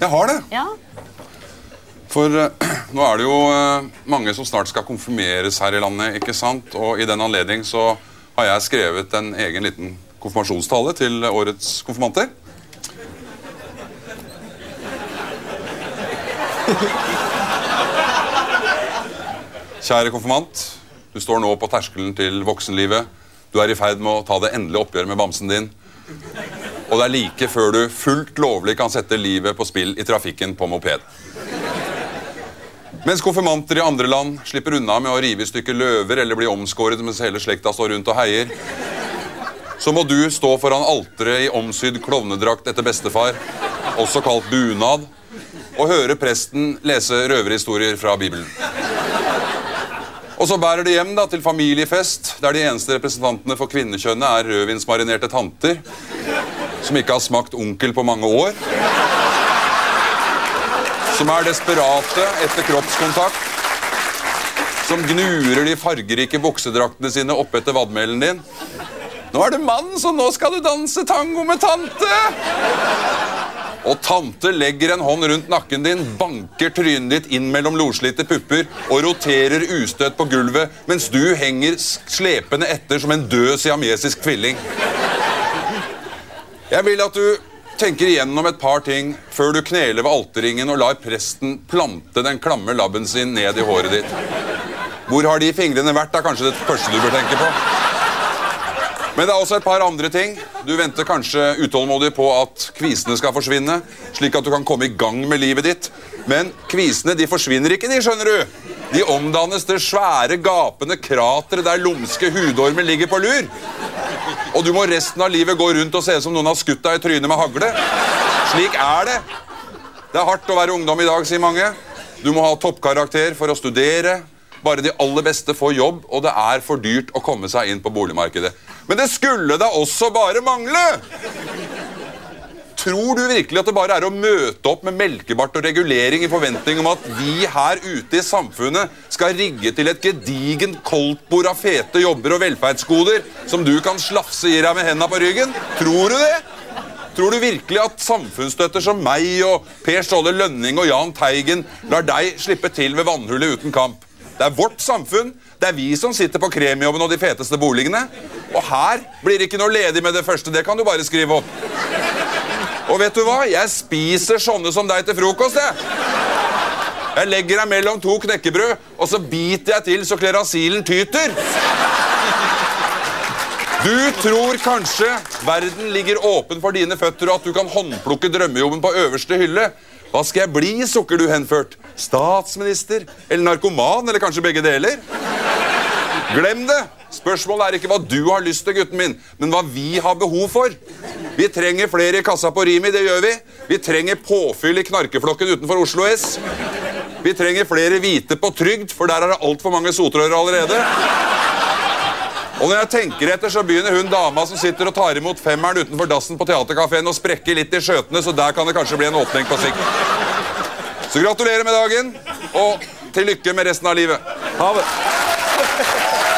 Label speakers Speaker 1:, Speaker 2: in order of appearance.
Speaker 1: Jeg har det.
Speaker 2: Ja.
Speaker 1: For uh, nå er det jo uh, mange som snart skal konfirmeres her i landet. ikke sant? Og i den anledning så har jeg skrevet en egen liten konfirmasjonstale til årets konfirmanter. Kjære konfirmant. Du står nå på terskelen til voksenlivet. Du er i ferd med å ta det endelige oppgjøret med bamsen din. Og det er like før du fullt lovlig kan sette livet på spill i trafikken på moped. Mens konfirmanter i andre land slipper unna med å rive i stykker løver eller bli omskåret mens hele slekta står rundt og heier, så må du stå foran alteret i omsydd klovnedrakt etter bestefar, også kalt bunad, og høre presten lese røverhistorier fra Bibelen. Og så bærer de hjem da, til familiefest, der de eneste representantene for kvinnekjønnet er rødvinsmarinerte tanter som ikke har smakt onkel på mange år. Som er desperate etter kroppskontakt. Som gnurer de fargerike buksedraktene sine oppetter vadmelen din. Nå er det mann, så nå skal du danse tango med tante! Og tante legger en hånd rundt nakken din, banker trynet ditt inn mellom loslitte pupper og roterer ustøtt på gulvet mens du henger slepende etter som en død siamesisk tvilling. Jeg vil at du tenker igjennom et par ting før du kneler ved alterringen og lar presten plante den klamme labben sin ned i håret ditt. Hvor har de fingrene vært, er kanskje det første du bør tenke på. Men det er også et par andre ting. Du venter kanskje utålmodig på at kvisene skal forsvinne, slik at du kan komme i gang med livet ditt. Men kvisene de forsvinner ikke, de, skjønner du. De omdannes til svære, gapende kratre der lumske hudormer ligger på lur. Og du må resten av livet gå rundt og se ut som noen har skutt deg i trynet med hagle. Slik er det. Det er hardt å være ungdom i dag, sier mange. Du må ha toppkarakter for å studere. Bare de aller beste får jobb, og det er for dyrt å komme seg inn på boligmarkedet. Men det skulle da også bare mangle! Tror du virkelig at det bare er å møte opp med melkebart og regulering i forventning om at vi her ute i samfunnet skal rigge til et gedigent koldtbord av fete jobber og velferdsgoder som du kan slafse i deg med henda på ryggen? Tror du det? Tror du virkelig at samfunnsstøtter som meg og Per Ståle Lønning og Jahn Teigen lar deg slippe til ved vannhullet uten kamp? Det er vårt samfunn. Det er vi som sitter på kremjobben og de feteste boligene. Og her blir det ikke noe ledig med det første. Det kan du bare skrive opp. Og vet du hva? Jeg spiser sånne som deg til frokost, jeg. Jeg legger deg mellom to knekkebrød, og så biter jeg til så klerasilen tyter. Du tror kanskje verden ligger åpen for dine føtter, og at du kan håndplukke drømmejobben på øverste hylle. Hva skal jeg bli, sukker du henført? Statsminister? Eller narkoman? Eller kanskje begge deler? Glem det! Spørsmålet er ikke hva du har lyst til, gutten min, men hva vi har behov for. Vi trenger flere i kassa på Rimi, det gjør vi. Vi trenger påfyll i knarkeflokken utenfor Oslo S. Vi trenger flere hvite på trygd, for der er det altfor mange sotrører allerede. Og når jeg tenker etter, så begynner hun dama som sitter og tar imot femmeren utenfor dassen på Theatercaféen å sprekke litt i skjøtene, så der kan det kanskje bli en åpning på sikt. Så gratulerer med dagen, og til lykke med resten av livet. Ha det.